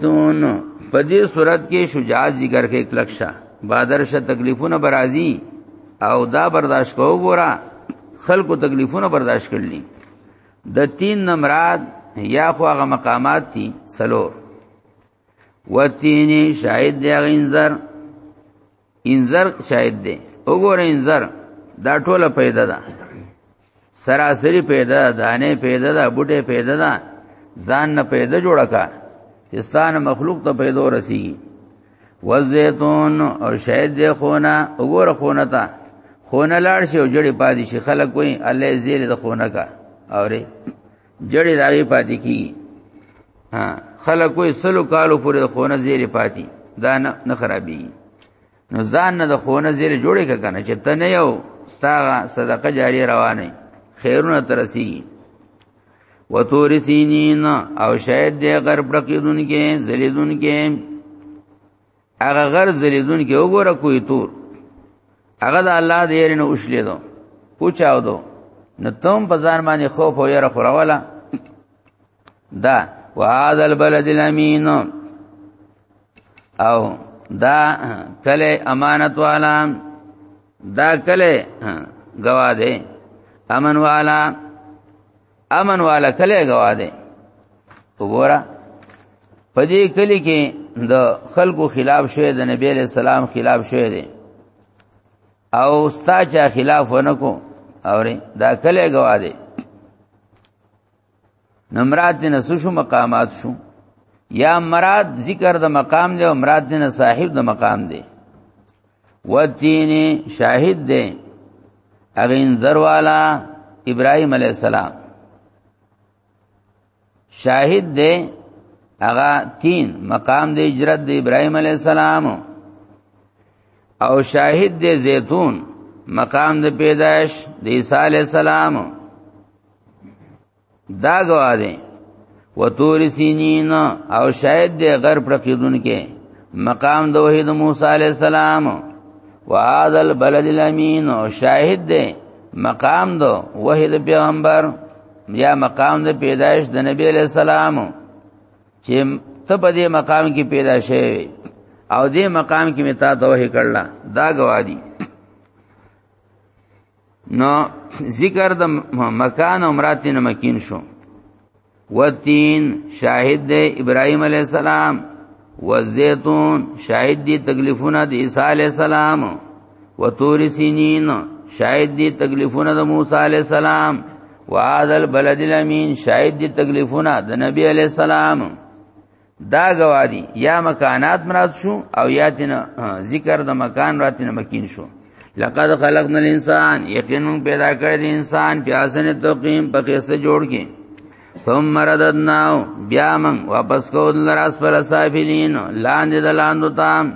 دون په دې صورت کې شجاعت ذکر کې کلکشا بادرشه تکلیفونه برازي او دا برداشت کو ګورا خلکو تکلیفونه برداشت کړلی د تین نمراد یا خو هغه مقامات دي سلور وتینی شاهد دی غینزر انذر شاید دی وګوره انذر دا ټوله پیدا ده سراسری پیدا دانه پیدا ده بوټه پیدا ده ځان نه پیدا جوړه کا چې ستان مخلوق ته پیدا رسی وزیتون او شاید دی خونه وګوره خونه ته خونه لاړ شي او جړې پادې شي خلک وایي الله زیر د خونه کا اوره جړې داغه پاتې کی ها خلک وې سلو کالو پورې خونه زیری پاتې دا نه خرابي نو ځان نه د خونه زیری جوړې کنه چې ته نه یو ستا صدقه جاری روانه خیرونه ترسي وتور سینین او شاید دې غرب رقیدون کې زلیدون کې هغه غر زلیدون کې وګوره کوی تور هغه د الله د یې نه اوښلې دو پوچاو دو نو تم په ځان باندې خوف او یره خوراواله دا وهذا البلد الامین او دا کله امانت والا دا کله گواده امن والا امن والا کله غوا دی وګوره په دې کلی کې د خلکو خلاف شوی د نبی له سلام خلاف شوی دی او ستا چا خلاف ونکو اورې دا کله غوا دی نمرات نه شو مقامات شو یا مراد ذکر د مقام دی او مراد نه صاحب د مقام دی وتینی شاهد دی هغه انذر والا ابراهيم عليه السلام شاهد دی هغه تین مقام د هجرت د ابراهيم عليه السلام او شاهد دی زيتون مقام د پیدائش د عيسى عليه السلام دا گواه دی و تور سینین او شاید دی غر پر قیدون کې مقام د وحید موسی علی السلام و هذا البلد الامین او شاهد دی مقام دو وحید پیغمبر یا مقام د پیدایش د نبی علی السلام چې ته په دې مقام کې پیدا شوی او دې مقام کې متا توه کړلا دا گواه دی نو ذکر د مکان او مراتین مکین شو وتین شاهد د ابراهیم علی السلام وزیتون شاهد دی تکلیفونه د عیسی علی السلام وتور سینین شاهد دی تکلیفونه د موسی علی السلام وعاد البلد الامین شاهد دی تکلیفونه د نبی علی السلام دا گوادی یا مکانات مراد شو او یا تینا ذکر د مکان را تینا مکین شو لقد خلقنا الانسان یقینا پیدا کړی د انسان په احسن تقویم په قصه جوړ کې ثم رددناو بیا من واپس کو دلر اسفل سافلین لاندې د لاندو تام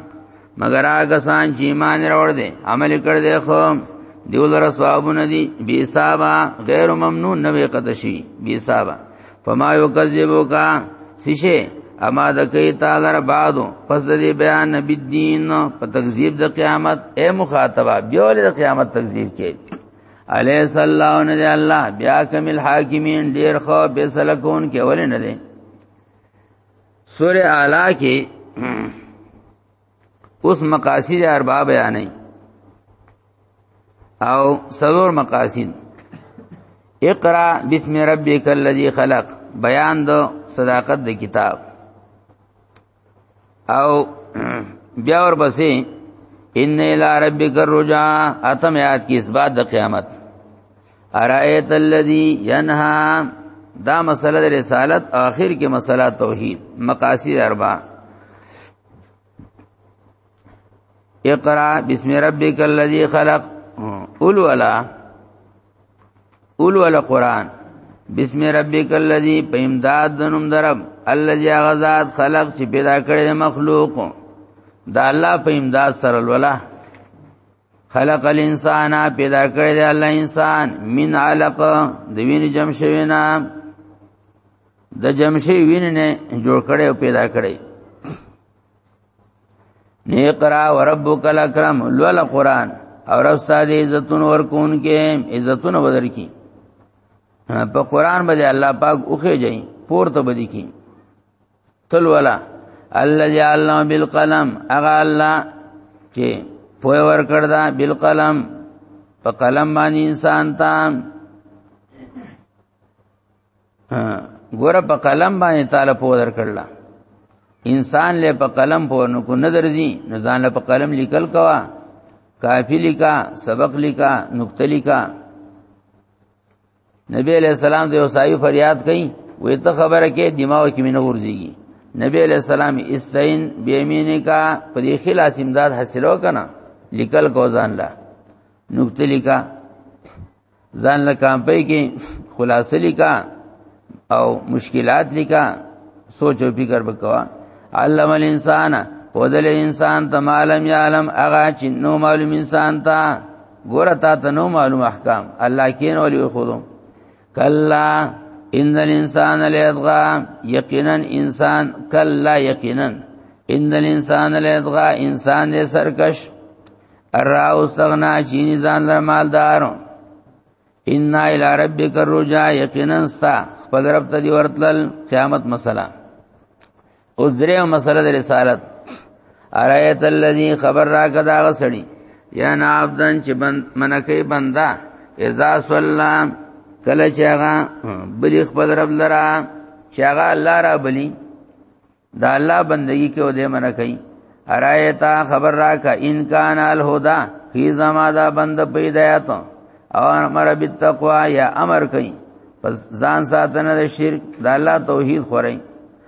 مگر هغه سان چې ایمان راوړ دي عمل کړ دي خو دیو لره ثوابونه دي بي حساب غیر ممنون نه وي قد شي بي حساب فما یکذبو کا سشه اما د کوي تعالی را بعدو پس د بیان نبی دین په تکذیب د قیامت اے مخاطبه بیا ول د قیامت تکذیب کې علی صلی الله علیه الله بیا کمل حاکمین ډیر خو به سلکون کې ول نه دي سوره اعلی کې اوس مقاصد اربع بیانې او سلور مقاصد اقرا بسم ربک الذی خلق بیان دو صداقت د کتاب او بیا ور پسې ان الى ربک الرجا اتم یاد کی اثبات د قیامت ارایت الذی ینها دا مسله د رسالت آخر کې مسله توحید مقاصد اربع اقرا بسم ربک الذی خلق اول ولا اول ولا قران بسم ربک الذی په امداد د نوم درب الذی غزاد خلق چې پیدا کړی مخلوق دا الله په امداد سره ولا خلق الانسان پیدا کړی دی الله انسان من علق د وینې جمع شوی نه د جمع شوی وینې نه جوړ کړی او پیدا کړی نه قرا وربک الاکرم لول قران او رب ساده عزتون ورکون کې عزتون بدر کی په قران باندې الله پاک اوخه جاي پورته بدی کی تل ولا الذي علم بالقلم اغه الله چې پوهه ور کړ دا بالقلم په قلم باندې انسان ته ګور په قلم باندې تعالی پوهه ور کړلا انسان له په قلم پوهه نو کو نظر دي نه ځان له په قلم لیکل کوا کافی لیکا سبق لیکا نقطه لیکا نبی علیہ السلام د وسایو فریاد کړي وې ته خبره کې دماغ کې مینه ورځيږي نبی علیہ السلام استعين بیمینه کا په دې خلاص امداد حاصلو کنه لیکل کو ځان لا نقطه لیکا ځان لا کام پې کې خلاصه لیکا او مشکلات لیکا سوچ او فکر وکوا علم الانسان پودل انسان ته معلوم یعلم اغا چې نو معلوم انسان ته ګور تا ته نو معلوم احکام الله کین ولي خودو کلا ان الانسان ليطغى یقینا انسان کلا یقینا ان الانسان ليطغى انسان دې سرکش را واستغنا چې ځان له مالدار ان الى ربک الرجا یقینا ستا خپل رب ته دی ورتل قیامت مسله اوس درې مسله د رسالت ارایت الذی خبر را کدا غسړي یا نا عبدن چې بند منکه بندا اذا صلی کله چې هغه بلی خپل رب لرا چې هغه الله را بلی دا الله بندگی کې و دې منه کوي ارایتا خبر را کا ان کان الهدى هی زما دا بند پیدایت او امر بالتقوا یا امر کوي پس ځان ساتنه د شرک د الله توحید خورئ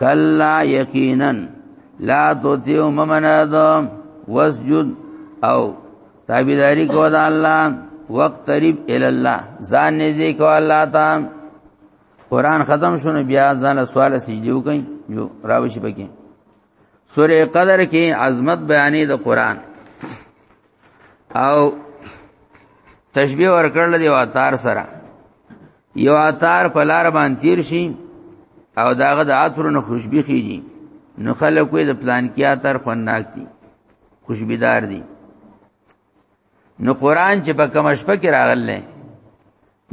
کلا یقینا لا تطیع ممناد واسجد او تابعداری کو دا الله وقترب ال الله ځان نږدې کو الله تا قران ختم شونه بیا ځان سوال سجدو کوي جو راوشي پکې سوره قدر کې عظمت بیانې د قران او تشبیه ورکړل دی واتار سره یو عطار په لار باندې تیر شي او داغه د عطر نه خوشبي خيږي نو خلک وې د پلان کې عطر خوندناک دي خوشبيدار دي نو قران چې په کوم شپه کې راغله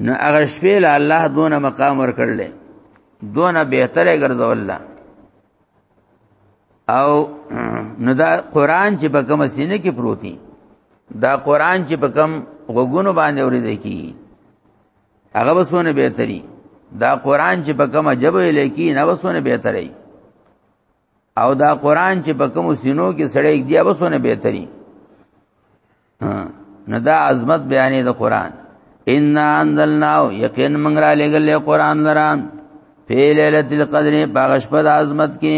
نو هغه شپه له الله دونه مقام ور کړل دونه بهتره ګرځول الله او نو دا قران چې په کوم سینه کې پروتي دا قران چې په کوم غوګونو باندې اورېدل کی هغه وسونه به تری دا قران چې په کومه جبه لیکي نه وسونه به تری او دا قران چې په کوم سینو کې سړی دی وسونه به تری نه دا عظمت بیانې د قران ان انزلنا یقین من را لګل قران لران په ليله القدر باغش په عظمت کې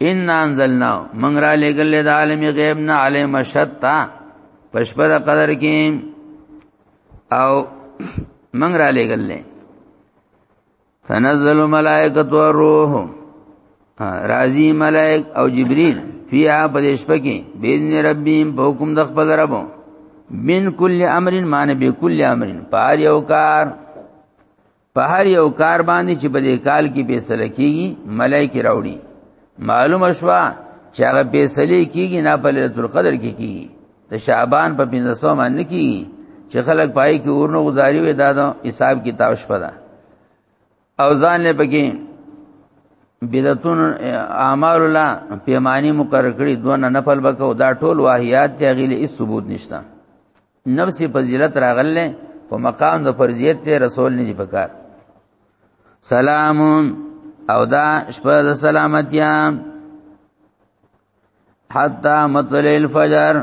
ان انزلنا من را لګل د عالم غیب نه علی مشتا پشپد قدر کې او من را لګل تنزل ملائکه تو روح راضی ملائک او جبريل فیا پدیش پکی بین ربیم په حکم د خپل رب من کل امر مان به کل امر پار یو کار په هر یو کار باندې چې په دې کال کې فیصله کیږي ملایکه راوړي معلومه شوه چې هغه فیصله کیږي نه په ليله القدر کې کیږي د شعبان په 1500 باندې کیږي چې خلک پای کې ورنو گزاري وي دا د حساب کتاب شپه ده او ځان له پکې بدعتون اعمال الله پیمانی مقرر کړی دونه نفل بکاو دا ټول واهیات دی غیله هیڅ ثبوت نشته نفس فضیلت راغله په مقام د فرضیت ته رسول نه دی پکار سلام او دا شپه د سلامتیا حتا مطلع الفجر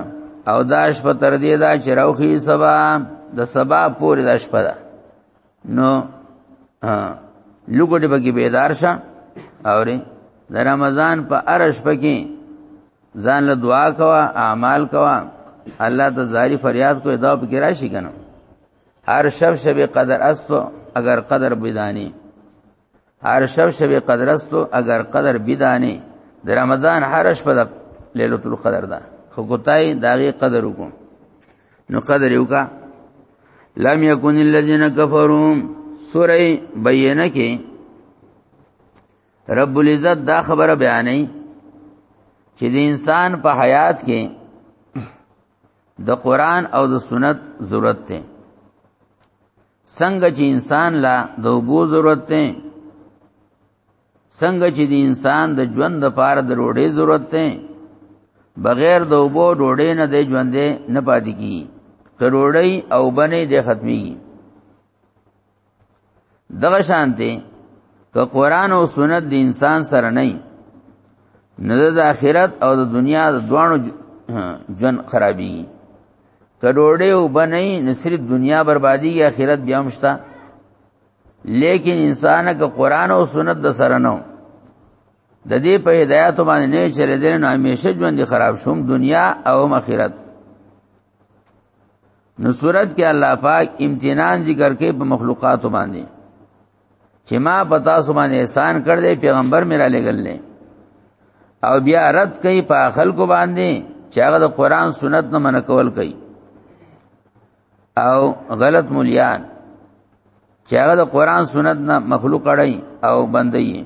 او دا شپه تر دې دا چې راوخی سبا د سبا پورې دا شپه ده نو لګوټه بګي بیدار شه اوري د رمضان په ارش پکې ځان له دعا کوا اعمال کوا الله ته زاری فریاد کوی دا به راشي کنه هر شب شب قدر استو اگر قدر بدانی هر شب شب قدر استو اگر قدر بدانی د رمضان هر شپه د ليله القدر ده خو کوتای داغي قدر وکم نو قدر یو کا لم یکن الذین کفروا سوره بینه کې رب العزت دا خبره بیانې چې د انسان په حیات کې د قران او د سنت ضرورت ده څنګه چې انسان لا د وبو ضرورت ده څنګه چې د انسان د ژوند لپاره د روړې ضرورت ده بغیر د وبو روړې نه د ژوندې نه پاتې کی کروړې او بنې د ختمي دغه شانته که قران او سنت د انسان سره نه نه د آخرت او د دنیا د دوانو جن خرابي کډوړې او بنئ نه صرف دنیا بربادي یا آخرت بیا مشتا لیکن انسان که قران او سنت د سره نه د دې په هدایت باندې نه چره دې نو همیشه ژوند خراب شوم دنیا او آخرت نو صورت کې الله پاک امتنان ذکر کوي په مخلوقات باندې چې ما پتا سو باندې احسان کړ دې پیغمبر میرا لګل نه او بیا رد کوي په خلکو باندې چې هغه د قران سنت نه من کول کوي او غلط مليان چې هغه د قران سنت نه مخلوق اړای او بندي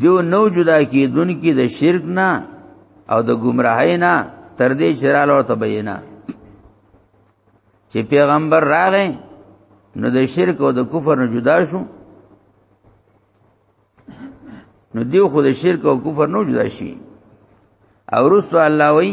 دیو نو جدا کیدونکې د شرک نه او د گمراهی نه تر دې چې را لور تبینا چې پیغمبر راغې نو د شرک او د کفر نه جدا شو نو دیو خو د شرک او کفر نه جدا شي او رسو الله وی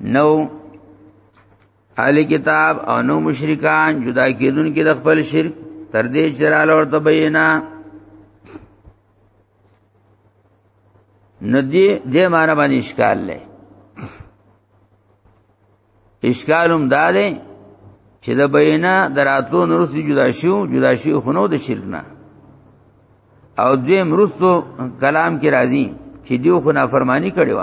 نو اهل کتاب او نو مشرکان جدا کیدون کې د خپل شرک تر دې چې را لور ته بینا ندی دې معنی باندې اشکال لې اشکالم دا دی چې د بینا دراتو نورسي جدا شو جدا شو خنو د شرک نه او دویم رستو کلام کې راځي چې دیو خو نافرمانی کړی و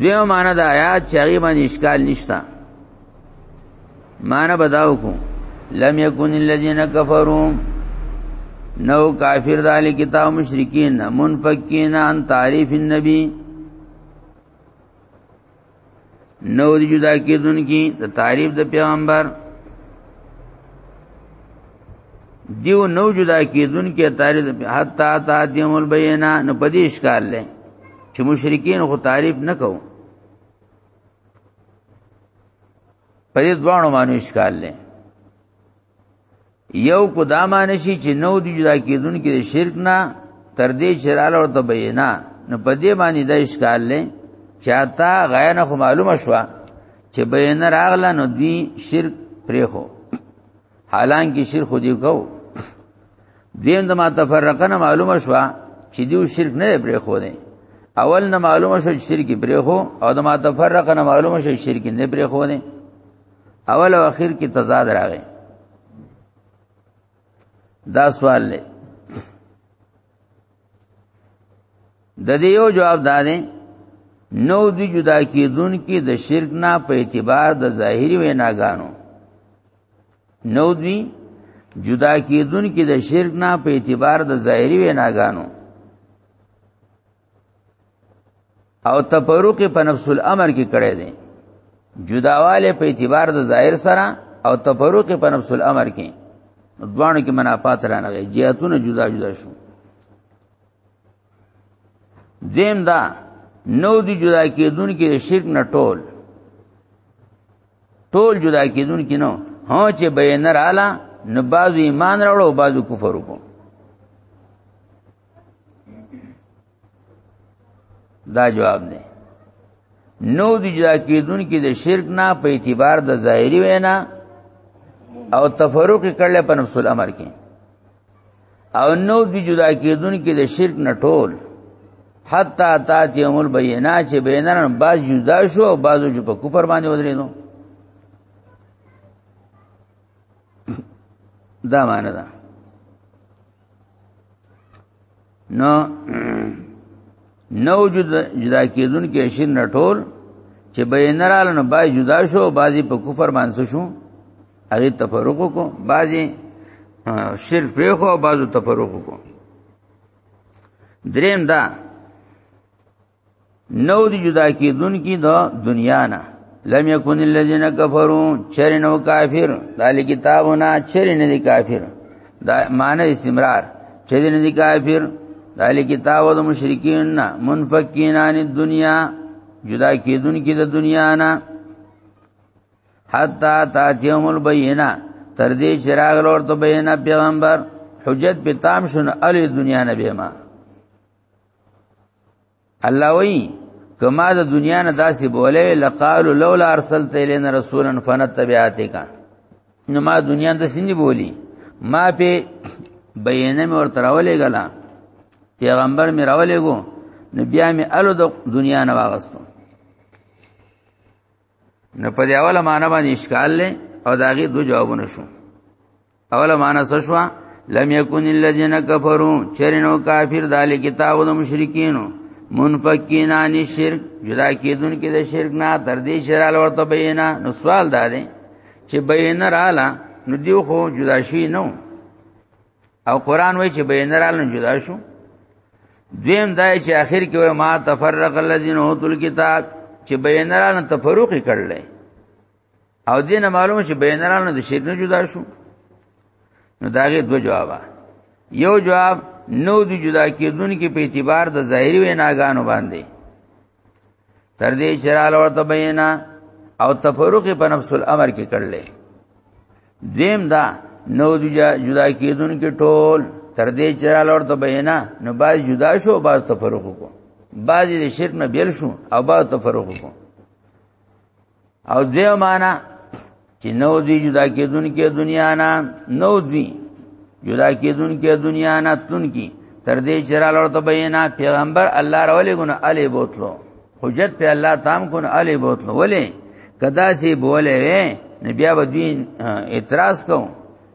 دیو معنا د آیات چې هغه باندې اشکال نشتا معنا بداو کو لم یکن الذین کفروا نو کافر دال کتاب مشرکین منفکین عن تعریف النبی نو دی جدا کیدون کی د تعریف د پیغمبر دیو نو جدا کیدون کی تعریف د حتا تا دیم البینا نو پدې اشکال لې چې مشرکین خو تعریف نکو پدې دوانو مانو اشکال لې یو کو دا معنی شي چې نو د جدا کېدون کې شرک نه تر دې چې رااله ورته بینا نو په دې باندې دا اشکال لې چاته غیر نه معلومه شو چې بینا راغله نو دی شرک پرې خو حالانکه شرک خو دی کو دین د ما تفرقنه معلومه شو چې دیو شرک نه پرې خو دی اول نه معلومه شو چې شرک پرې خو او د ما تفرقنه معلومه شو چې شرک نه پرې خو دی اول او اخر کې تضاد راغی دا سوال لې د دې یو جواب دا دی نو د جدا کیدون کې د شرک نه په اعتبار د ظاهری ویناګانو نو دوی جدا کیدون کې د شرک نه په اعتبار د ظاهری ویناګانو او تفرق په نفس الامر کې کړی دی جداواله په اعتبار د ظاهر سره او تفرق په نفس الامر کې دوانو کې منافات رانغی جهتونه جدا جدا شو زم دا نو دی جدا کېدون کې شرک نه ټول ټول جدا کېدون کې نو هو چې بینر اعلی نو بعض ایمان راوړو بعض کفر وکړو دا جواب دی نو د جدا کېدون کې د شرک نه په اعتبار د ظاهري وینا او تفرق کړل په نفس الامر کې او نو د جدا کېدون کې د شرک نه ټول حتا تات یوم البینا چې بینرن باز جدا شو او بازو چې په کوپر باندې ودرېدو دا معنی ده نو نو جدا کېدون کې شین نټول چې به نه رال نو بای جدا شو بازي په کفر باندې شو هغه تفرق کو بازي شرک په خو بازو تفرق کو دریم دا نو دی جدا کیدون کی د دنیا نه لم یکن الذین کفروا چرنو کافر دال کتابنا چرن دی کافر دا معنی استمرار چرن دی کافر دال کتاب د مشرکین نه منفکین عن الدنیا جدا کیدون کی د دنیا نه حتا تاتیهم البینه تر دې چراغ لور ته بینه پیغمبر حجت په تام شون ال دنیا نبی ما الله وی کما د دنیا نه داسې بوله لقالو لولا ارسلت الینا رسولا فنتبعاتک نو ما دنیا د سندې بولی ما په بیانې مور تراولې غلا پیغمبر مې راولې ګو نو بیا مې الو د دنیا نه واغستو نه په دې اوله معنی باندې اشکال لې او داغه دو جوابونه شو اوله معنی څه شو لم یکن الذین کفروا چرنو کافر دال کتاب د مشرکینو منفقین عن الشرک جدا کیدون کې د شرک نه تر دې شرال ورته بینا نو سوال دارې چې بینا رااله نو دیو خو جدا شي نو او قران وای چې بینرال نه جدا شو دویم دا چې اخر کې وای ما تفرق الذين اوتل کتاب چې بینرال نه تفرق کړل او دینه معلومه چې بینرال نه د شرک نه جدا شو نو داغه دو جواب یو جواب نو د جدا کېدون کې په اعتبار د ظاهري ویناګانو باندې تر دې چې را لور ته بینا او تفرقه په نفس الامر کې کړل دیم دا نو جدا جدا کیدون کې ټول تر دې چې را لور ته بینا نو باز جدا شو باز تفرقه کو باز دې شرک نه بیل شو او باز تفرقه کو او دې معنا چې نو دی جدا کېدون کې دنیا نه نو دی جدا کېدون کې دنیا نه تون کی تر دې چې را لړ ته بینا پیغمبر الله راولې ګنه علي بوتلو حجت په الله تام کون علي بوتلو ولې کدا سي بولې وې نبي ابدین اعتراض کوم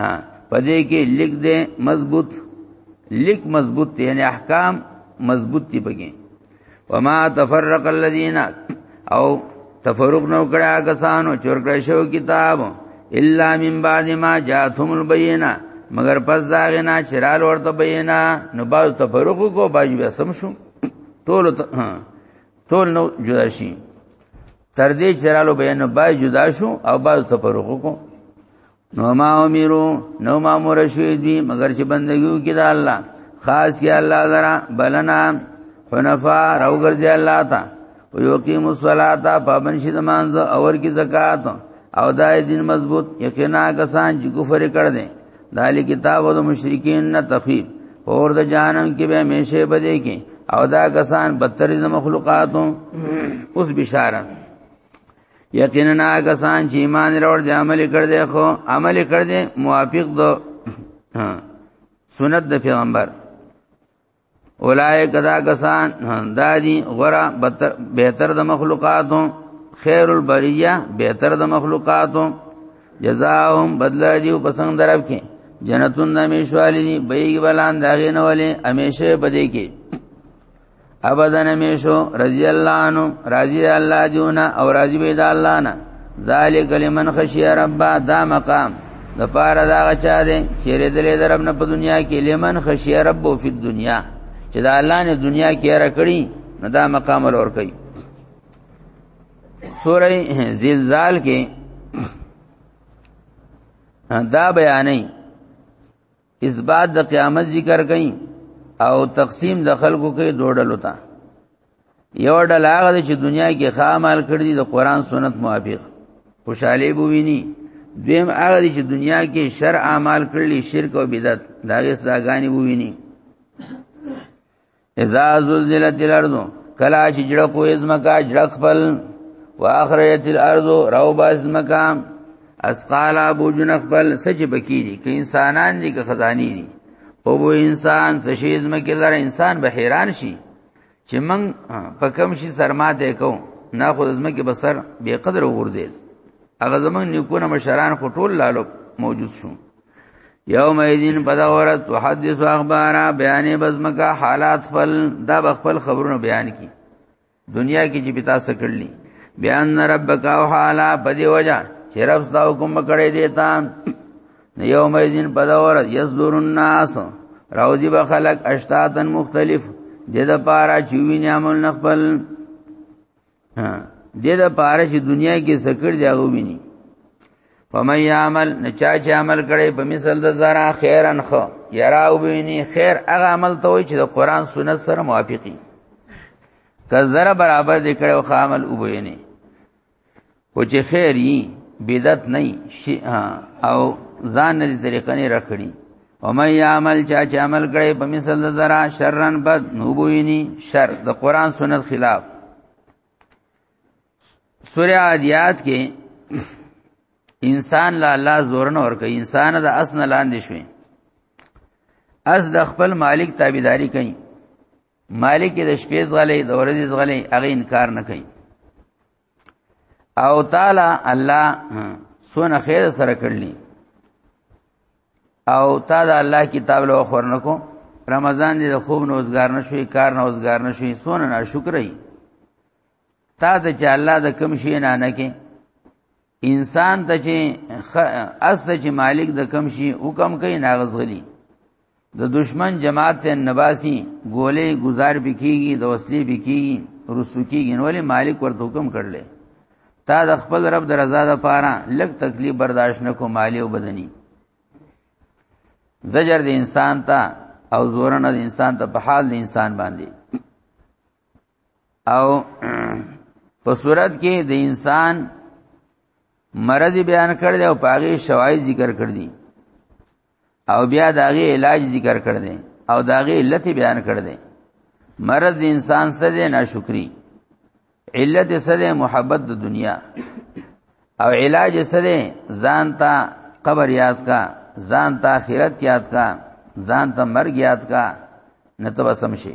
ها پدې کې لیک دې مضبوط لیک مضبوط دی یعنی احکام مضبوط دی پکې وما تفرق الذين او تفرق نو کړه کسانو چور کړه شو کتاب الا من بعد ما جاءتهم البينه مگر پس دا غنا چرال ورته بینا نو باز تفرق کو باج بیا سم شو ټول ټول نو جدا شي تر دې چرالو بیان باج جدا شو او باز تفرق کو نو ما امرو نو ما امر شوی دی مگر چې بندګیو کې دا الله خاص کې الله درا بلنا حنفا راو ګرځي الله تا او یقیم الصلاۃ پابند شي نماز اور کی زکات او دای دین مضبوط یقینا کسان چې کفر کړ دي دال کتاب او مشرکین نه تخفیف اور د جانم کې به همیشه بده کې او دا کسان بدترین مخلوقاتو اوس بشاره یقینا کسان چې ایمان لرور دي عمل کړ دي خو عمل کړ دي موافق دو سنت د پیغمبر اولائک دا کسان دادی غرا بهتر د مخلوقاتو خیر البریه بهتر د مخلوقاتو جزاهم بدل دی او پسند درب کې جنتون د همیشوالی دی بیګ بلان داغه نه ولې همیشه پدې کې ابدن میشو رضی الله عنه راضی الله جونا او راضی بيد الله نه ذالک لمن خشی رب دا مقام د پاره دا غچا دي چې ردلې درب نه په دنیا کې لمن خشی رب او په دنیا چې دا الله نه دنیا کې را کړی نو دا مقام ور کوي سوره زلزال کې دا بیانې اثبات د قیامت ذکر کئ او تقسیم د خلکو کې دوړل وتا یو ډل هغه چې دنیا کې خامل کړی د قران سنت موافق خوشاله بوویني دیم هغه چې دنیا کې شر اعمال کړلی شرک او بدعت داغه سزاګانی بوویني اذا زلزلت الارض کلا چې جړه کوې زمکا جړه خپل واخرجت الارض روبا زمکا اسقال ابو جن خپل سچ بکی دي که انسانان دي که خزانی دي او بو انسان سشي زمکه لر انسان به حیران شي چې من په کم شي سرما دې کو نه خو زمکه بسر بے قدر وګرځید هغه زمون نیکونه مشران خو ټول لالو موجود شو یوم ایدین پدا ورځ تحدث اخبارا بیانې بزمکا حالات خپل دا خپل خبرونه بیان کی دنیا کې چې پتا سکړلی بیان ربک او حالا پدی وجہ چې رب ستا حکم کړی دی تا یوم ایدین پدا ورځ یصدر الناس راوځي به خلق اشتاتن مختلف د د پارا چوي نعمل نخبل ها دې د پاره چې دنیا کې سکړ دی هغه ویني فمن يعمل نچا چې عمل کړي په مثال د زرا خیرن خو یرا وبیني خیر هغه عمل ته وي چې د قران سنت سره موافقي که زره برابر دې کړي او عمل وبیني او چې خیر یې بدعت نه شي او ځان دې طریقې نه رکړي او مې عمل چا چې عمل کړي په مثال زرا شرن بد نو بویني شر د قران سنت خلاف سورہ عادیات کې انسان لا الله زورن اور کوي انسان د اسن لاندې شوی اس د خپل مالک تابعداري کوي مالک د شپې زغلې د ورځې زغلې هغه انکار نه کوي او تعالی الله سونه خیر سره کړلی او تا دا الله کتاب له خورنکو رمضان دې خوب نو روزګار نشوي کار نو روزګار نشوي سونه نه شکرای تا ته چې الله د کم شي نه نه کې انسان ته چې اس چې مالک د کم شي حکم کوي ناغزغلی د دشمن جماعت ته نباسي ګولې گزار بکیږي د وسلې بکیږي رسو کیږي نو ولې مالک ورته حکم کړل تا د خپل رب د رضا د پاره لږ تکلیف برداشت نکو مالی او بدني زجر د انسان ته او زورن د انسان ته په حال د انسان باندې او په صورت کې د انسان مرض بیان کړ دی او پاغي شواهد ذکر کړ دي او بیا داغه علاج ذکر کړ دې او داغه علت بیان کړ دې مرض د انسان سره ناشکری علت سره محبت د دنیا او علاج سره ځان ته قبر یاد کا ځان ته آخرت یاد کا ځان ته مرګ یاد کا نتبه سمشي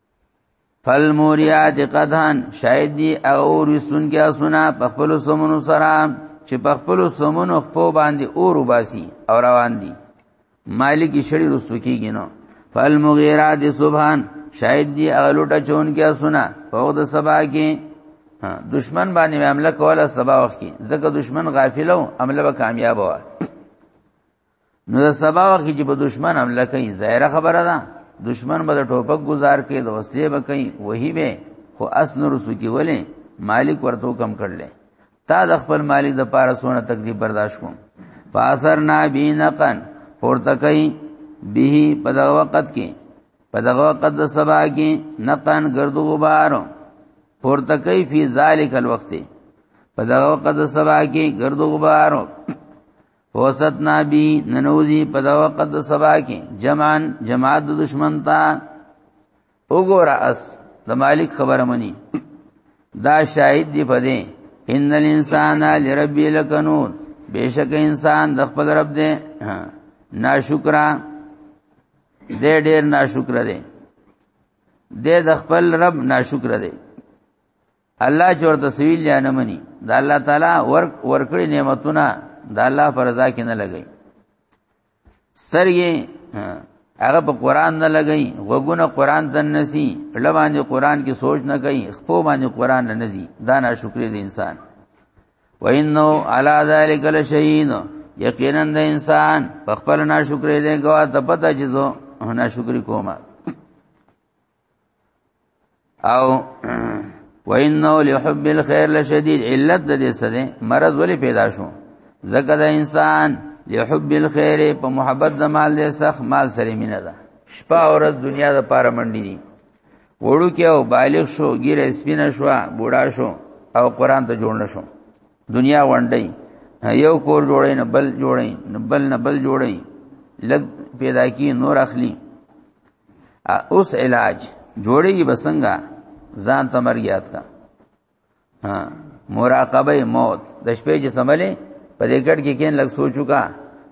فالموریات قدحن شاید دی او رسون کې اسونه په خپل سمونو سره چې په خپل سمونو خپو باندې اور وباسي او روان دي مالک شړی رسو کېږي نو فالمغیرات سبحان شاید دی اغلوټه چون کې اسونه په وخت سبا کې دشمن باندې حمله کوله سبا وخت کې ځکه دشمن غافلو عمله به کامیاب وای نو د سبا وخت کې په دشمن حمله کوي ظاهره خبره ده دشمن به ټوپک گزار کې د وسلې به کوي وਹੀ به خو اس نور سکی ولې مالک ورته کم کړل تا د خپل مالک د پاره سونه تکلیف برداشت کوم پاسر نا بینقن پورته کوي به په دغه وخت کې په دغه وخت د سبا کې نقن گرد غبار پورته کوي فی ذالک الوقت په دغه وخت د سبا کې گرد غبار وسط نبی ننوزی په دا وخت د سبا کې جمعان جماعت د دشمن تا وګوره اس د مالک خبره منی دا شاهد دی په دې ان الانسان لربی لکنون بیشک انسان د خپل رب دی ناشکر دې ډېر ناشکر دی دې د خپل رب ناشکر دی الله چې ورته سویل یا نه مني دا الله تعالی ورک ورکړي نعمتونه دا الله پر رضا کې نه لګي سترګې هغه په قران نه لګي غوګونه قران ته نسی لباندې قران کې سوچ نه کوي خپو باندې قران نه نزي دا ناشکری دی انسان وینو علی ذلک لشین یقینا د انسان په خپل ناشکری دی ګوا ته پته چې زه ناشکری کومه او وانه لحب الخير لشديد علت د دې سره مرض ولې پیدا شو زکه د انسان لحب الخير په محبت د مال له سخ مال سره مینه ده شپه او ورځ دنیا د پاره منډي دي وړو کې او بالغ شو ګیره سپینه شو بوډا شو او قران ته جوړ نشو دنیا وندای یو کور جوړی نه بل جوړی نه بل نه بل جوړی لګ پیدا کی نور اخلی اوس علاج جوړیږي بسنګا ځان ته مرګ یاد کا ها مراقبه موت د شپې چې سملې په دې ګډ کې کین لګ سوچو کا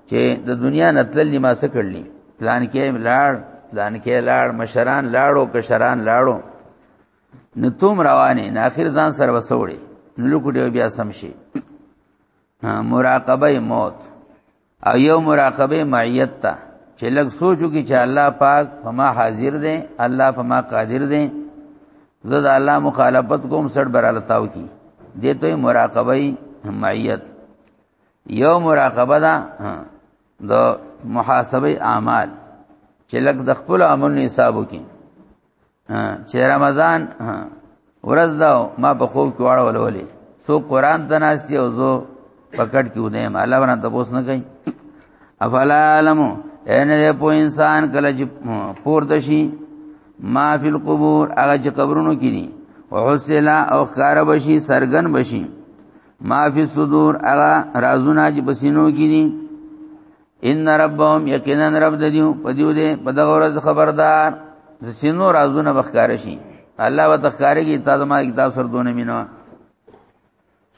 چې د دنیا نتل ما څه کړلی پلان کې لاړ پلان کې لاړ مشران لاړو کشران لاړو نو توم روانه نه اخر ځان سره وسوړي نو لکو دی بیا سم شي مراقبه موت او یو مراقبه معیت ته چې لږ سوچو کې چې الله پاک په ما حاضر دی الله په ما قادر دی زه د الله مخالفت کوم سړ برالتاو کی دې ته مراقبه معیت یو مراقبه ده د محاسبه اعمال چې لږ د خپل عمل حساب وکړي چې رمضان ورځ دا ما په خوب کې واړه ولولې سو قران تناسي او زو پکټ کې ودې ما الله باندې تاسو نه کوي افلا علم ان دې په انسان کله چې پور دشي ما فی القبور هغه چې قبرونو کې دي وحسلا او خار بشي سرغن بشي ما فی صدور هغه رازونه چې بسینو کې دي ان ربهم یقینا رب د دیو په دیو دې په دغه ورځ خبردار د سینو رازونه بخکار شي الله و تخکارې کی تاسو ما کتاب سر دونه مینو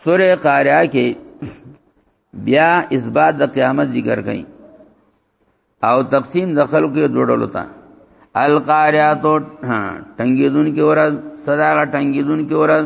سوره قاریا کې بیا اثبات د قیامت ذکر کړي او تقسیم د خلکو یو ډوډلو ته القاریاتو ټنګیدون کې ورځ صدا ټنګیدون کې ورځ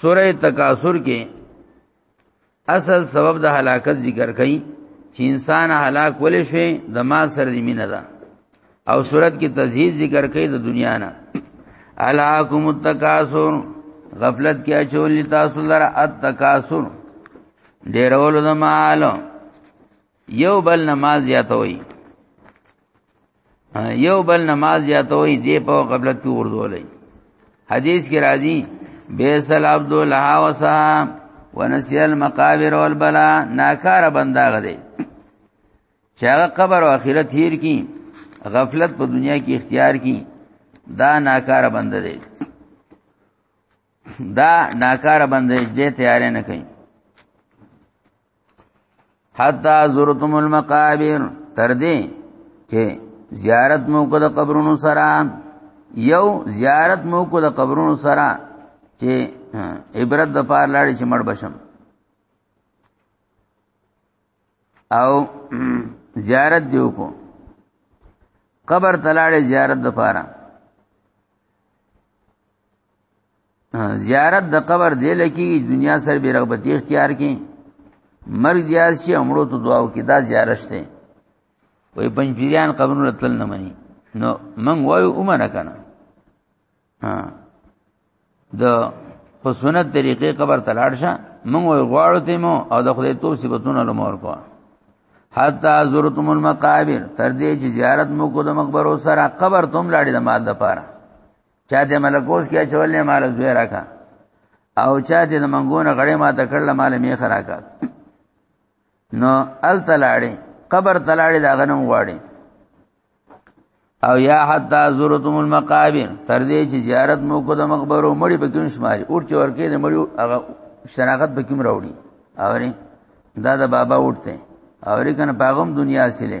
سوره تکاثر کې اصل سبب د هلاکت ذکر کړي چې انسان هلاک ولې شوی د مال سره دی مینه ده او صورت کې تزهید ذکر کړي د دنیا نه الهاکم التکاثر غفلت کې اچول تاسو لره التکاثر ډیرول د مال یو بل نماز زیاتوي یو بل نماز زیاتوي دی په قبلت کې ورزولې حدیث کې راځي بیسل عبد الله وسا ونسی المقابر والبلا ناکار بندا غدي چې هغه قبر او آخرت هیر کی غفلت په دنیا کې اختیار کی دا ناکار بنده دی دا ناکار بنده دې تیارې نه کوي حتا زرتم المقابر تر دې چې زیارت مو کو د قبرونو سره یو زیارت مو کو د قبرونو سره چې عبرت د پار لاړې چې مړ بشم او زیارت دیو کو قبر تلاړې زیارت د پاره زیارت د قبر دی لکی دنیا سره به رغبت اختیار کړي مرګ زیات شي امړو ته دعا وکړي دا زیارت شته وای پنځپیران قبرونو تل نه مني نو من وایو عمره کنه ها د په سنت طریقې قبر تلاړ شه من وای غواړو ته مو او د خدای تو صفاتونه لمور کو حتا زرتم المقابر تر دې چې زیارت مو کو د مقبره سره قبر تم لاړې د مال د پاره چا دې ملکوس کې چولې مال زوی راکا او چا دې منګونه غړې ما ته کړل مال می خراکا نو ال تلاړې قبر تلاړې دا غنم غواړي او یا حتا زورتم المقابر تر دې چې زیارت مو کو د مقبرو مړی په کوم شماري اور چې ورکې نه مړی هغه شناخت په کوم راوړي اوري دا د بابا وټته اوري کنه پاغم دنیا سره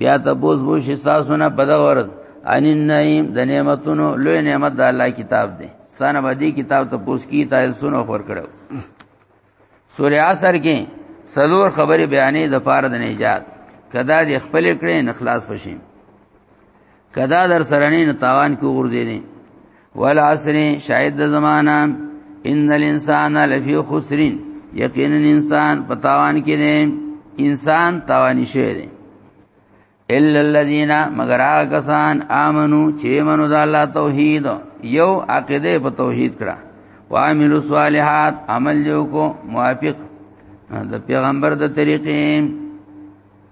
بیا ته بوز بو شي تاسو نه په دغه ورځ ان النعیم د نعمتونو لوی نعمت د الله کتاب دی سنه باندې کتاب ته پوس کی تایل سونو خور کړو سورې عصر کې سلور خبرې بیانې د پاره د نجات کدا د خپل کړې نخلاص پشي کدا در سره نه تاوان کې ورځې دي والعصر شاید د زمانہ ان الانسان لفی خسر یقینا انسان پتاوان کې دی انسان تاوان شوی دی الا الذين مگر کسان امنو چې منو د الله توحید یو عقیده په توحید کړه وعملوا الصالحات عمل جو کو موافق د پیغمبر د طریقې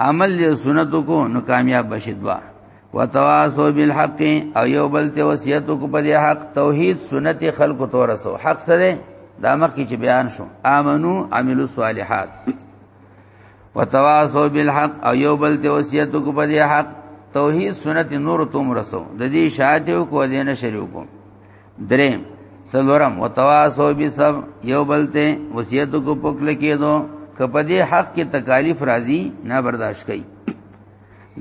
عمل یې سنت کو نو کامیاب بشي دوا وتواصوا بالحق او یو بل ته وصیت کو په دې حق توحید سنت خلق تو رسو حق سره دا مخ کی چې بیان شو امنو عملو صالحات وتواصوا بالحق او یو بل ته وصیت کو په دې حق توحید سنت نور توم رسو د دې شاته کو دینه شریو کو درې سلورم وتواسو به سب یو بلته وصیت کو پکل کېدو کپدې حق کې تکالیف راځي نه برداشت کړي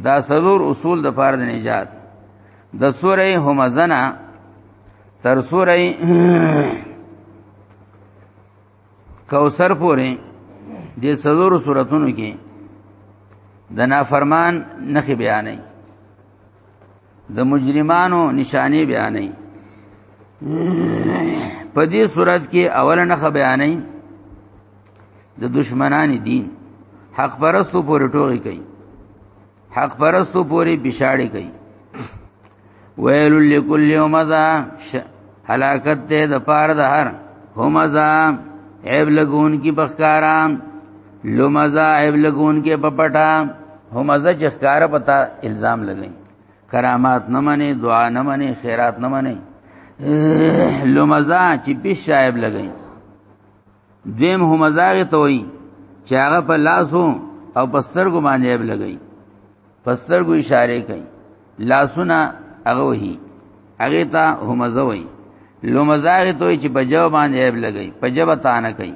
دا سلور اصول د پاره د نجات د سورې همزنا تر سورې کوثر پورې د سلور سوراتونو کې د نافرمان نخي بیانې د مجرمانو نشانه بیانې په دې صورت کې اوله نه بیانې د دشمنان دین حق پرستو پورې ټوغي کوي حق پرستو پورې بشاړې کوي ویل لکل یوم ذا هلاکت ته د پاره د هر هم ذا عیب لګون کی بخکارام لمزا عیب لګون کې په پټا همزه چې ښکار پتا الزام لګی کرامات نه منی دعا نه منی خیرات نه منی لمزا چې پیش شایب لګی دیم همزاغه توي چې هغه په لاسو او په سترګو باندې عیب لګی په سترګو اشاره کوي لاسونه هغه وهي هغه ته همزه وایي لومزاغه توي چې په جواب باندې عیب لګی په جواب تانه کوي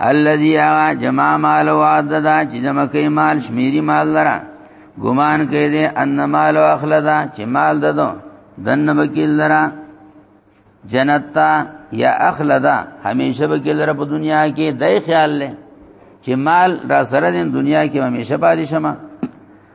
الذي جمع مال وعددا چې جمع کوي مال شمیري مال لره ګمان کوي دې ان مال اخلدا چې مال ددو دنه وکیل لره جنت تا یا اخلدا همیشه وکیل لره په دنیا کې دای خیال له چې مال را سره دین دنیا کې همیشه پاتې شمه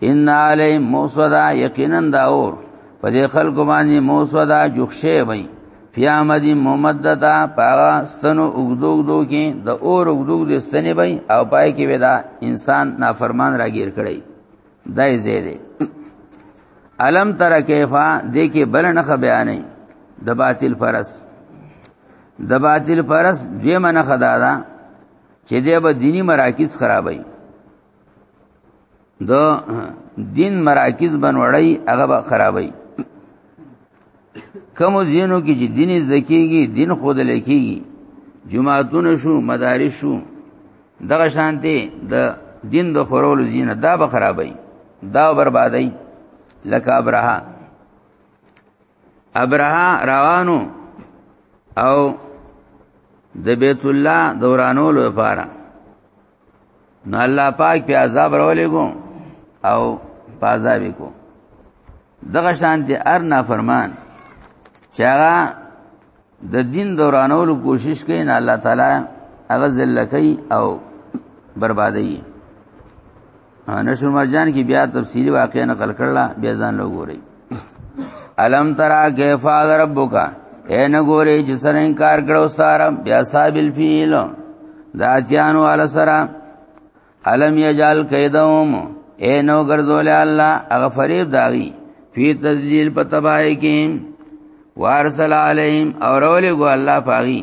ان علی موصدا یقینا دا اور په دې خلکو باندې موصدا جوخشه وي فیامد ممدتا پاغا ستنو اگدوگ دو کی د اور اگدوگ دو ستنی بای او پای کی ودا انسان نافرمان را گیر کړی دای زیده علم تر کیفا دې کې بل نه بیانې د باطل فرس د باطل فرس دې منه خدا دا چې دې به دینی مراکز خرابای د دین مراکز بنوړی هغه به خرابای کوم زینو کې چې دین زکیږي دین خود لکیږي جمعهتون شو مدارس شو دغه شانته د دین د خورول زین دا به خرابای دا بربادای لکه ابرها ابرها روانو او د بیت الله دورانولو لپاره نو الله پاک په عذاب راولې کو او په عذاب کو دغه شان دي ار نه فرمان چې هغه د دین دورانولو کوشش کوي نه الله تعالی هغه ذل کوي او بربادي نشر مرجان کې بیا تفصیلی واقعا نقل کړل بیا ځان له ګوري الم ترا کیف ربک اے نه ګوري چې سره انکار کړو ساره بیا صاحب الفیل ذاتیان والا سره الم یجال کیدهم اے نو ګرځول الله هغه فریب داغي فی تذلیل پتبای کې وارسل علیهم اور ولګو الله پاغي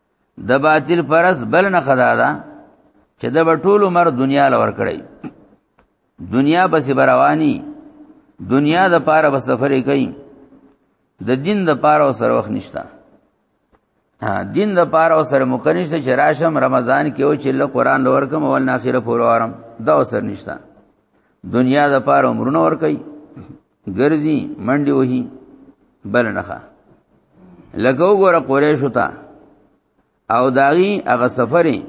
د باطل پرس بل نه خدا ده چې د ټول عمر دنیا لور کړی دنیا بس بروانی دنیا د پاره بس سفر کوي د دین د پاره او سر وخت نشتا دین د پاره او سر مکنيشته چې راشم رمضان کې او چې له قران لور کوم اول نه اخره پورې ورم دا سر نشتا دنیا د پاره عمرونه ور کوي ګرځي منډي وهي بل نخا لکه وګوره قریش وتا او داغي هغه سفرې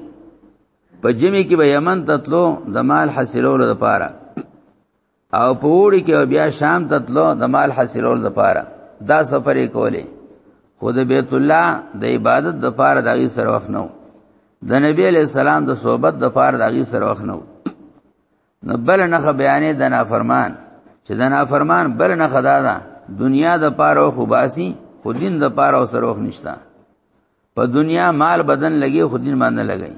په جمی کې به یمن ته تلو د مال حاصلولو لپاره او په وړي کې بیا شام ته تلو د مال حاصلولو لپاره دا سفرې کولې خود بیت الله د عبادت د پاره دغه سره وخت نو د نبی علی السلام د صحبت د پاره دغه سره وخت نو نو بل نه بیانې د نافرمان چې د نافرمان بل نه خدا ده دنیا د پاره خو باسي خو دین د پاره او سروخ نشتا په دنیا مال بدن لګي خو دین باندې لګي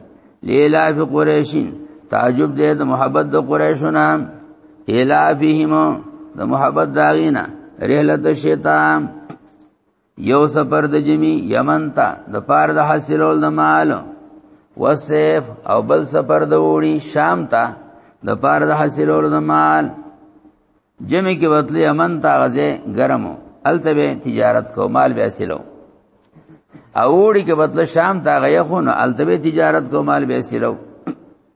لیلا فی قریشین تعجب دې د محبت د قریشونو الا فیهم د محبت داغینا رحلت شیطان یو سفر د جمی یمن ته د پار د حاصلول د مال وسیف او بل سفر د وړي شام ته د پار د حاصلول د مال جمی کې وتلی یمن ته غزه ګرمو التبه تجارت کو مال به حاصلو او وړي کې وتل شام ته غیخونو التبه تجارت کو مال به حاصلو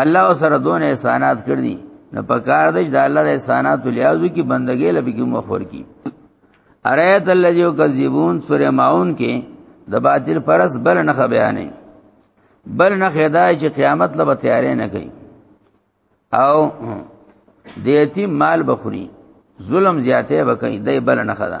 الله سره دون احسانات کړی نو پکار دی د الله د احسانات لیازو کی بندګې لبی کی مخور کی ارایت الذی یکذبون سوره ماون کې د باطل پرس بل نه بیانې بل نه خدای چې قیامت لبه تیارې نه کوي او د یتیم مال بخوري ظلم زیاته وکړي دای بل نه خدا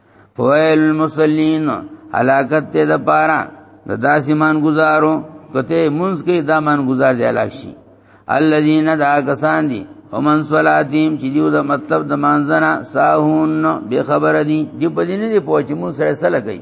فویل مسلین علاقت ته د پاره د داسې مان گزارو کته منځ کې دا مان گزار دی علاق شي الذين دا کسان دي ومن صلاتهم چې دیو د مطلب د مانځنه ساهون به خبر دي دی په دې نه دی پوهچ مون سره سره کوي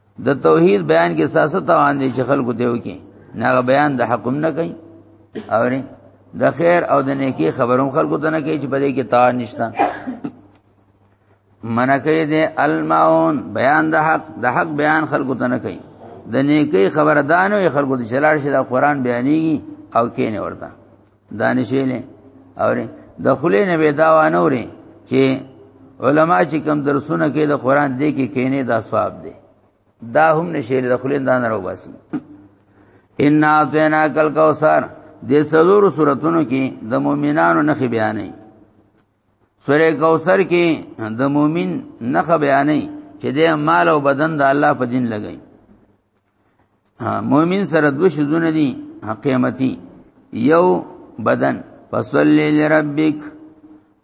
د توحید بیان کې ساسه توان دي چې خلکو دیو کې نه بیان د حکم نه کوي اوري د خیر او د نیکی خبرو خلکو ته نه کوي چې بده کې تار نشتا منکه دې الماون بیان د حق د حق بیان خلکو ته نه کوي د نیکی خبردانو خلکو ته چلاړ شي د قران بیانېږي او کینه ورته دانش ویلې او د خلې نه به دا وانه وري چې علما چې کم درسونه کې د قران دې کې کینې دا ثواب دی دا هم نشي د خلې دا نه راوباسي ان اعطینا کل کوثر د سلور سوراتونو کې د مؤمنانو نخې بیانې سورې کوثر کې د مؤمن نخ بیانې چې د مال او بدن د الله په دین لګي مؤمن سره دو شزونه دي قیامتي یو بدن فصلی لربک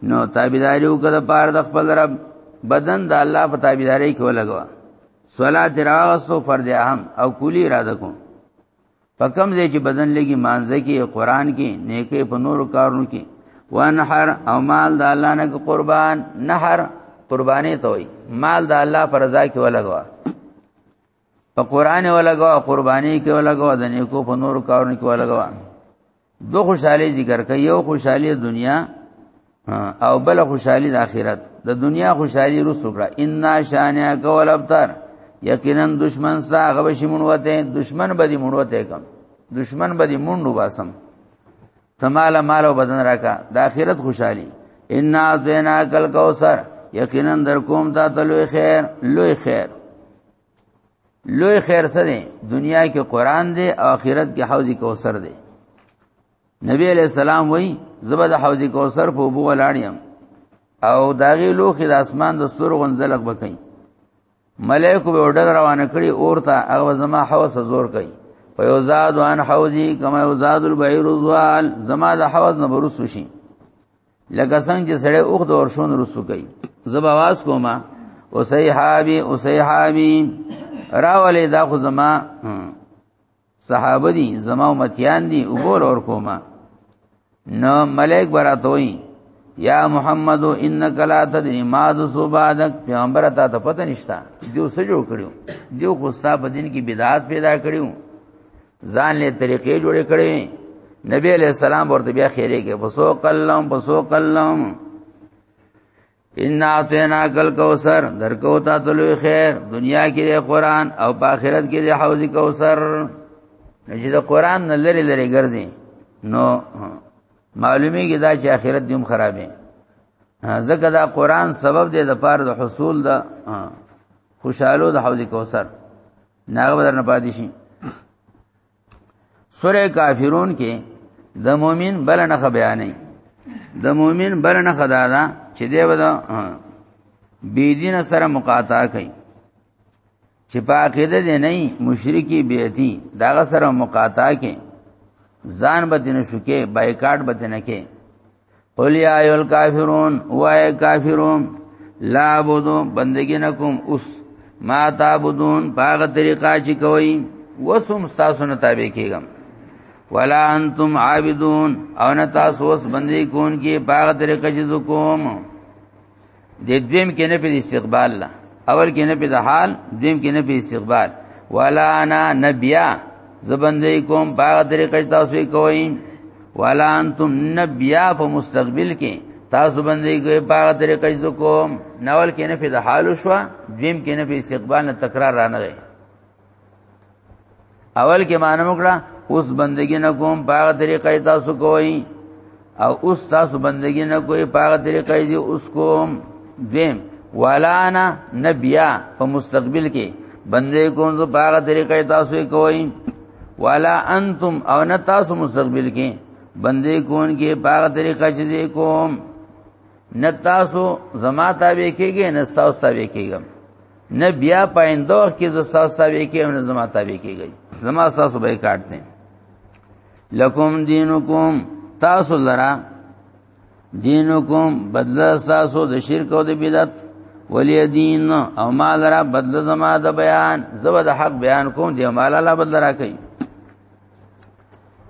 نو تابعداري وکړه پاره د خپل رب بدن د الله په تابعداري کې ولګوا صلات راغسو فرض اهم او کلی اراده کو پکم دې چې بدن لګي مانځه کې قران کې نیکه په نور کارونو کې وانحر او مال د الله نه قربان نحر قربانې ته وي مال د الله پر رضا کې ولګوا په قران ولګو قرباني کې ولګو د نیکو په نور کارونو کې ولګو دو خوشحالي ذکر کوي یو خوشحالي دنیا او بل خوشحالي د آخرت د دنیا خوشحالي رسو کړه ان شانیا کول ابتر یقینا دشمن سا غوشي مونږ وته دشمن به دې مونږ وته کم دشمن به دې مونږ واسم تمال مال او بدن راکا د اخرت خوشحالي ان ذینا کل کوثر یقینا در کوم تا تلوي خیر لوی خیر لوی خیر سره دنیا کې قران دی او اخرت کې حوض کوثر دی نبی علیہ السلام وای زبد حوض کوثر په بو ولاړیم او داغي لوخي د اسمان د سور غنزلق بکای ملائکه به وړل روانه کړي اورته هغه زما حوس زور کوي فیوزاد وان حوزی کما یوزاد البعیر الزوال زما د حوز نه برسو شي لکه څنګه چې سړی اوخ د ورشون رسو کوي زبا واس کوما او صحابي او صحابي راولې دا خو زما صحابه دي زما امتیان دي وګور اور کوما نو ملائک براتوي یا محمد انک لا تدری ما ذو سبادک پیغمبر ته ته پته نشتا دیو سجو کړیو دیو خو ستا په دین کې بدعات پیدا کړیو ځان له طریقې جوړ کړې نبی علیہ السلام ورته بیا خیره کې پسو قلم پسو قلم ان اعطینا کل کوثر درکو تا تلو خیر دنیا کې د قران او په آخرت کې د حوض کوثر چې د قران نه لری لری ګرځي نو معلومی کې دا چې آخرت دیم خرابې ځکه دا قران سبب دی د پاره د حصول د خوشحالو د حوض کوثر ناغه بدر نه پاتې شي سوره کافرون کې د مؤمن بل نه بیانې د مؤمن بل نه خدا دا چې دی ودا بی دین سره مقاطعه کوي چې په عقیده دې نه مشرکی بیعتی دا سره مقاطعه کوي ځان به دین شوکه بایکاټ به دین کې قل یا ایو الکافرون وای کافرون لا عبدو بندگی نکوم اوس ما تعبدون پاغه طریقہ چې کوي وسم تاسو نه تابع کیږم ولا انتم عابدون او نه تاسو وس بندي کون کې باغ طریقې چې کوم د دویم کې نه په استقبال لا اول کې نه په د حال دویم کې نه په استقبال ولا انا نبیا زبندې کوم باغ طریقې تاسو کوئ ولا انتم نبیا په مستقبل کې تاسو باندې کوي باغ طریقې زو کوم ناول کې نه په د حال شو دویم کې نه په استقبال نه تکرار رانه اول کې معنی وکړه اوس بندگی نه کوم باغ طریقې تاسو کوی او اوس تاسو بندگی نه کوی باغ طریقې دې اوس کوم دیم والا انا نبیا په مستقبل کې بندې کوم زه باغ طریقې تاسو کوی والا انتم او نه تاسو مستقبل کې بندې کون کې باغ طریقې دې کوم نه تاسو زما تابع کېږي نه تاسو تابع کېږم نه بیا پاینده وخت کې زه تاسو تابع کېږم نه زما تابع کېږئ زما تاسو به کاټ نه لکم دینکم تاسو لرا دینکم بدل تاسو د شرک او د بدعت ولی دین او ما لرا بدل زما د بیان زبد حق بیان کوم دی ما لرا بدل را کوي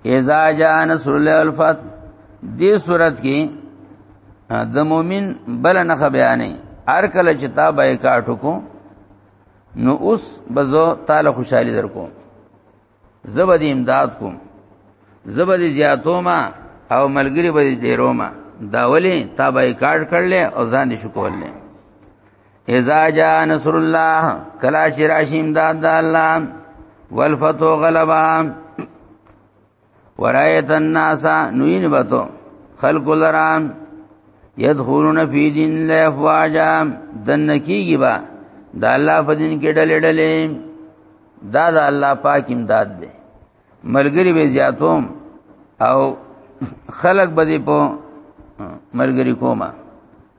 اذا جاء نصر الله الفت دې صورت کې د مؤمن بل نه بیانې هر کله چې تا به کاټو کو نو اوس بزو تعالی خوشحالي درکو زبد امداد کوم زبد زیاتو ما او ملګری به ډیرو ما دا ولی تا به کاټ کړل او ځان دې شکولې اذا جاء نصر الله کلا چې راشي امداد د الله والفتح غلبا ورایت الناس نوین بتو خلق لرام یدخلون فی دین الله افواجا دن کیږي با د الله په دین کې ډلې ډلې دا د الله پاک امداد دی ملګری به زیاتوم او خلق به په ملګری کومه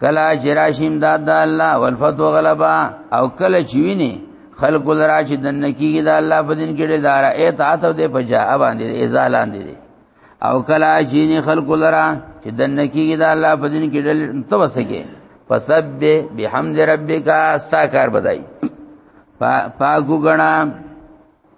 کلا چې راشیم دا د الله والفتو غلبا او کله چې ویني خلق لرا چې دن کیږي دا الله په دین کې دار ایت اتو دې په جا باندې ازالان دي او کلا چې نه خلق لرا چې دن کیږي دا الله په دین کې دل توسګي فسبح بحمد ربک استاکار بدای پاکو غنا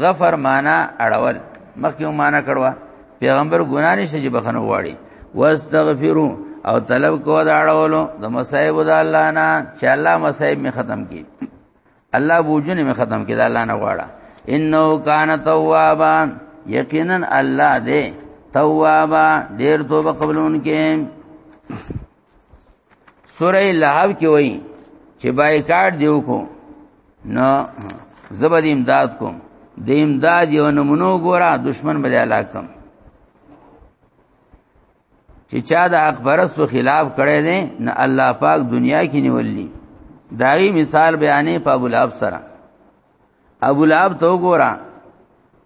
غفر معنا اړول مخکې معنا کړوا پیغمبر ګنا نشته چې بخنه غواړي واستغفرو او طلب کو دا اړولو د مصائب د الله نه چې الله مصائب می ختم کی الله بوجونه می ختم کی دا الله نه غواړه انه کان توابا یقینا الله دې توابا ډیر توبه قبولون کې سوره لهب کې وایي چې بایکاټ دی وکړو نو زبد امداد کوم د امداد یو نمونو ګورا دشمن بل علاقم چې چا د حق پرستو خلاف کړي دي نه الله پاک دنیا کې نیوللی داغي مثال بیانې په ابو لهب سره ابو لهب تو ګورا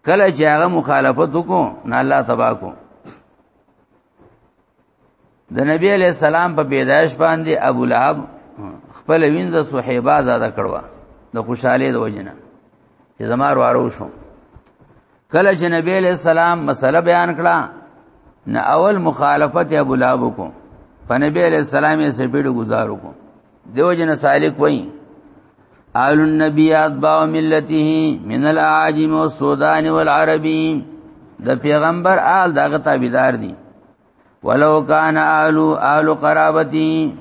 کله چې هغه مخالفت وکړو نه الله تبا کو د نبی علی السلام په پیدایش باندې ابو لهب خپل وینځ صحیبه آزاد کړو د خوشاله د وجنه چې زمار وارو شو کله چې نبی علی السلام مسله بیان کړه نه اول مخالفت ابو لهب کو په نبی علی السلام یې سپیډو گزارو کو دیو جن سالک وای اهل النبی اتباع ملته من الاعاجم والسودان والعربی د پیغمبر آل دغه تابعدار دي ولو کان اهل اهل قرابتی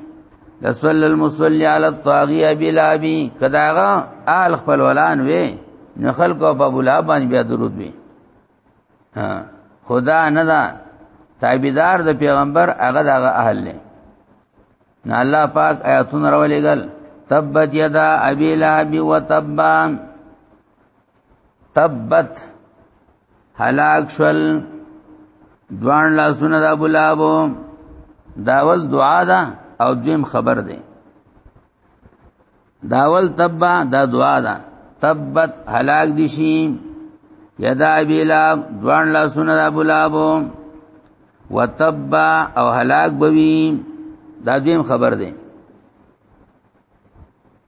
لسول المصلی علی الطاغیه بلابی کداغه اهل خپل ولان وی نو خلق او ابو لهب باندې بیا درود وی خدا نه دا تابعدار د پیغمبر هغه دغه اهل نه نه الله پاک آیاتونه راولېګل تبت یدا ابي لهب وتبا تبت هلاک شول دوان لاسونه د ابو لهب داول دعا ده او دیم خبر ده داول تبا دا دعا ده تبت هلاک دي شي یدا ابي لهب دوان لاسونه د ابو لهب وتبا او هلاک بوي دا دیم خبر ده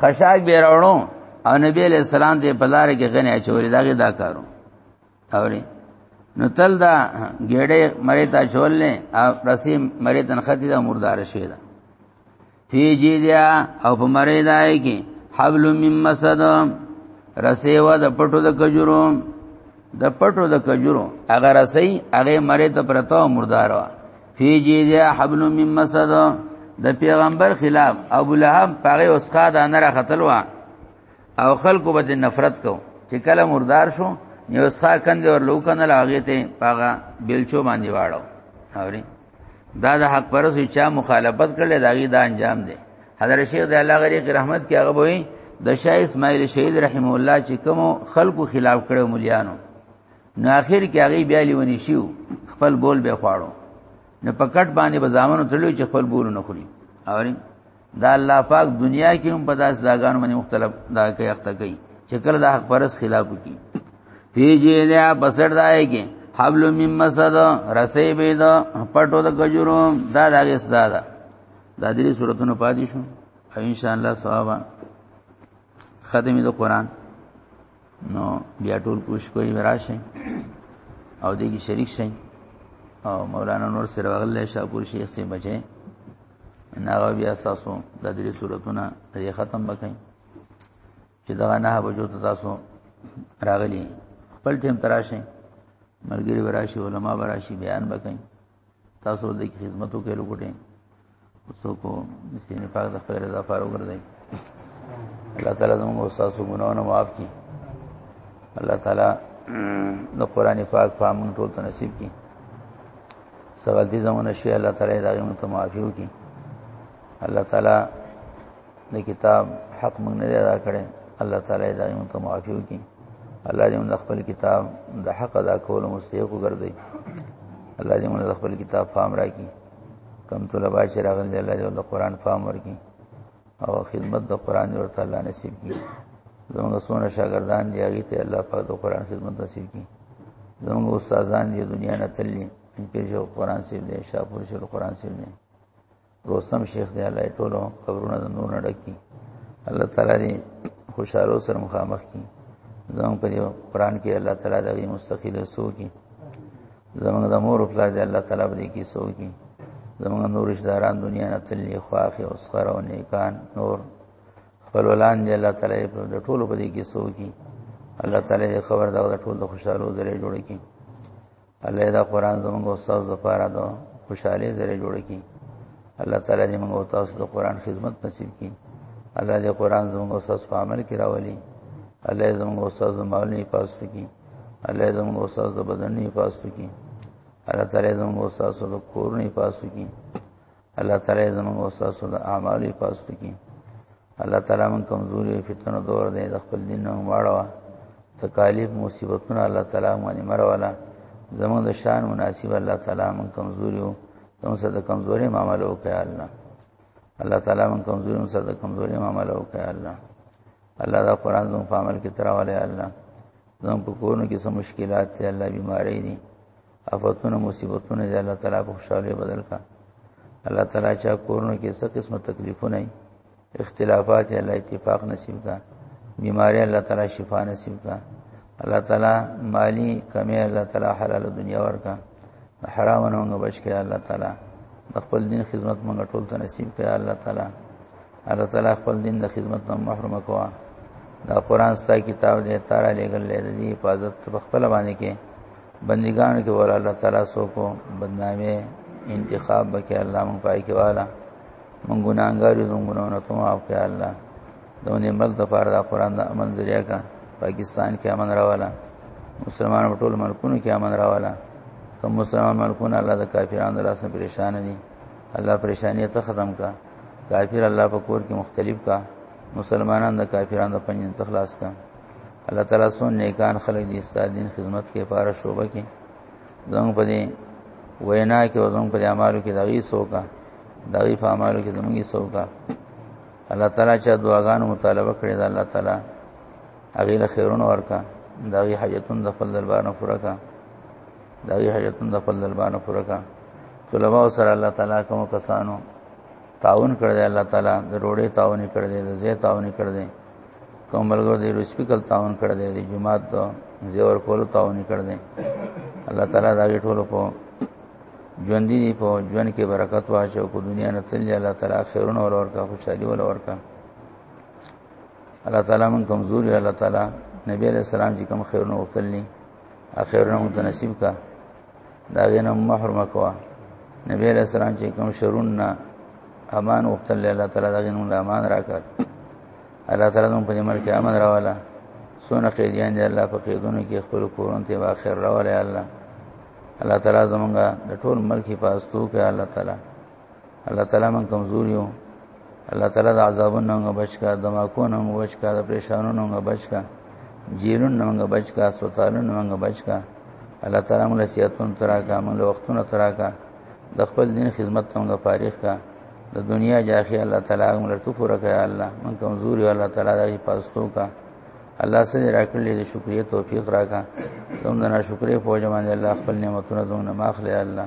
خشاک به راوړو او نبی علیہ السلام دې په لار کې غنې چوري داګه دا کارو اوري نو تل دا ګېړې مری ته چولې او رسیم مری تن ختی دا مردار شي دا فی جی دیا او په مری دای کې حبل مم مسد رسیوا د پټو د کجورو د پټو د کجورو هغه رسي هغه مری ته پرتا مردار وا فی جیدیا حبل من مسد د پیغمبر خلاف ابو لهب پاره اوسخه د انر قتل وا او خلکو به نفرت کو چې کله مردار شو نو اوسخه کند ور لوکنه لاغې ته پاغه بیلچو باندې واړو اوري دا د حق پرسو چا مخالفت کړل دا غي دا انجام دی حضرت شیخ د الله غریق رحمت کې هغه وایي د شاه اسماعیل شهید رحم الله چې کوم خلکو خلاف کړو مليانو نو اخر کې هغه بیا لیونی شو خپل بول به خواړو نو پکټ باندې بزامن تلو چې خپل بول نه خوري اوري دا الله پاک دنیا کې هم په داس داګانو باندې مختلف دا کوي اخته کوي چې کله د حق پرس خلاف وکي پیجی دا بسړ دای کې حبل مم مسد رسې به دا پټو د کجورو دا دغه سزا ده دا دې صورتونو پاتې شو ان شاء الله ثواب ختمې د قران نو بیا ټول کوشش کوي راشه او دې کې شریک شي او مولانا نور سره وغله شاپور شیخ سي بچي ناغه بیا تاسو د دې صورتونه دې ختم وکړي چې دا نه بجو تاسو راغلي خپل ټیم تراشه مرګري وراشي علما وراشي بیان وکړي تاسو د خدمت وکړئ لوګټي اوسو کو مسین پاک د خپل رضا فارو ګرځي الله تعالی زموږ استاد سو ګناونه معاف کړي الله تعالی د قران پاک په امن ټول ته نصیب کړي سوال دي زمونه شي الله تعالی دا غوښته معافي وکړي الله تعالی د کتاب حق موږ نه ادا کړي الله تعالی دا یو ته معافي وکړي الله دې موږ خپل کتاب د حق ادا کولو مستحق وګرځي الله دې موږ خپل کتاب فهم راکړي کم طلبه چې راغلي الله دې د قران فهم ورکړي او خدمت د قران ورته الله نصیب کړي زموږ سونه شاګردان دي هغه ته الله پاک د قران خدمت نصیب کړي زموږ استادان دي دنیا نه تللي ان کې شو قران سیب دي شاپور شو قران سیب دي روستم شیخ دی الله ټولو قبرونه د نور نه ډکی الله تعالی دې خوشاله سره مخامخ کی زموږ په قرآن کې الله تعالی د غي مستقیل سو کی زموږ د مور خپل دې الله تعالی دې کی سو کی زموږ نور رشداران دنیا نه تللی خواخ او صغر او نیکان نور خپل ولان دې الله تعالی په ټولو په دې کې سو کی الله تعالی دې خبر دا ټول د خوشاله زره جوړ کی الله دا قران زموږ استاد لپاره دو خوشاله زره جوړ کی الله تعالی دې موږ تاسو د قران خدمت نصیب کړي الله دې قران زموږ استاد په عمل کې راولي الله زموږ استاد مالونی حفاظ کړي الله زموږ استاد د بدن حفاظ کړي الله تعالی زموږ استاد د کورنی حفاظ کړي الله تعالی زموږ او تاسو د اعمالو پاستو کې الله تعالی من کمزوري فتنه دور دی د خپل دین نه واړه تکالیف مصیبتونه الله تعالی باندې مرواله زموږ د شان مناسب الله تعالی من کمزوري او زموږ سره د کمزوري معاملې وکړي الله الله تعالی من کمزوري او سره د کمزوري معاملې وکړي الله الله دا قران زموږ په عمل کې تراواله الله زموږ په کورونو کې څه مشکلات دي الله بیماری دي افتونه مصیبتونه دې الله تعالی په خوشاله بدل کا الله تعالی چا کورونو کې څه قسمه تکلیفونه دي اختلافات الله اتفاق نصیب کا بیماری الله تعالی شفا نصیب کا الله تعالی مالی کمی الله تعالی حلال دنیا ورکا حرام نه بچ کړه الله تعالی د خپل دین خدمت مونږ ټول ته نصیب کړه الله تعالی الله تعالی خپل دین د خدمت نه محروم کوا دا قران ستا کتاب دې تعالی لګل لري حفاظت په خپل باندې کې بندگان کې ور الله تعالی سو کو بدنامه انتخاب بکې الله مون پای کې والا مون ګناګار یو ګناونه ته معاف کړه الله دونه مل د پاره دا قران د امن ذریعہ کا پاکستان کې امن راوالا مسلمان ټول ملکونو کې امن راوالا کوم مسلمان ملکونه الله د کافرانو لاس نه پریشان دي الله پریشانیت ختم کا کافر الله په کور کې مختلف کا مسلمانان د کافرانو د پنځن تخلاص کا الله تعالی سون نیکان خلق دي استاد دین خدمت کې پاره شوبه کې زموږ په دې وینا کې زموږ په اعمالو کې دغې سوکا دغې په اعمالو کې زموږ سوکا الله تعالی چې دعاګانو مطالبه کړې ده الله تعالی هغه له خیرونو ورکا دغې حاجتونو د خپل دربار نه پوره کا دا یو حاجتونه د خپل لبانه پوره کا طلباء سره الله تعالی کوم کسانو تعاون کړی دی الله تعالی د روړې تعاون کړی دی د زی تعاون کړی دی کوم بلګو دی رسپی کل تعاون کړی دی د جمعات ته زیور کولو تعاون کړی دی الله تعالی دا ټولو په ژوند دی په ژوند کې برکت واچو کو دنیا نه تل الله تعالی خیرونه ور ورکا خوشالي ور ورکا الله تعالی من کمزوري الله تعالی نبی علیہ السلام چې کوم خیرونه وکړلی اخر نه متناسب کا دا غنه محرم کوا نبی علیہ السلام چې کوم شرون نه امان وختل الله تعالی دا غنه امان راکړ الله تعالی موږ په دې ملک امن راواله سونه قیدیان دی الله په قیدونو کې خپل کورون ته واخر راواله الله الله تعالی زمونږه د ټول ملک حفاظت وکړي الله تعالی الله تعالی من کمزور یو الله تعالی د عذابونو نه بچ کا د ماکونو نه بچ کا د پریشانونو نه بچ کا جیلونو نه بچ کا سوتالونو نه بچ کا الله تعالی موږ سیاتون ترا کا موږ وختونه ترا کا د خپل دین خدمت ته موږ فارغ کا د دنیا جاخي الله تعالی موږ ته پوره کړه الله من کمزور یو الله تعالی دې پاستو کا الله سره راکړلې د شکریا توفیق راکا زموږ نه شکرې فوج باندې الله خپل نعمتونه زموږ نه ماخله الله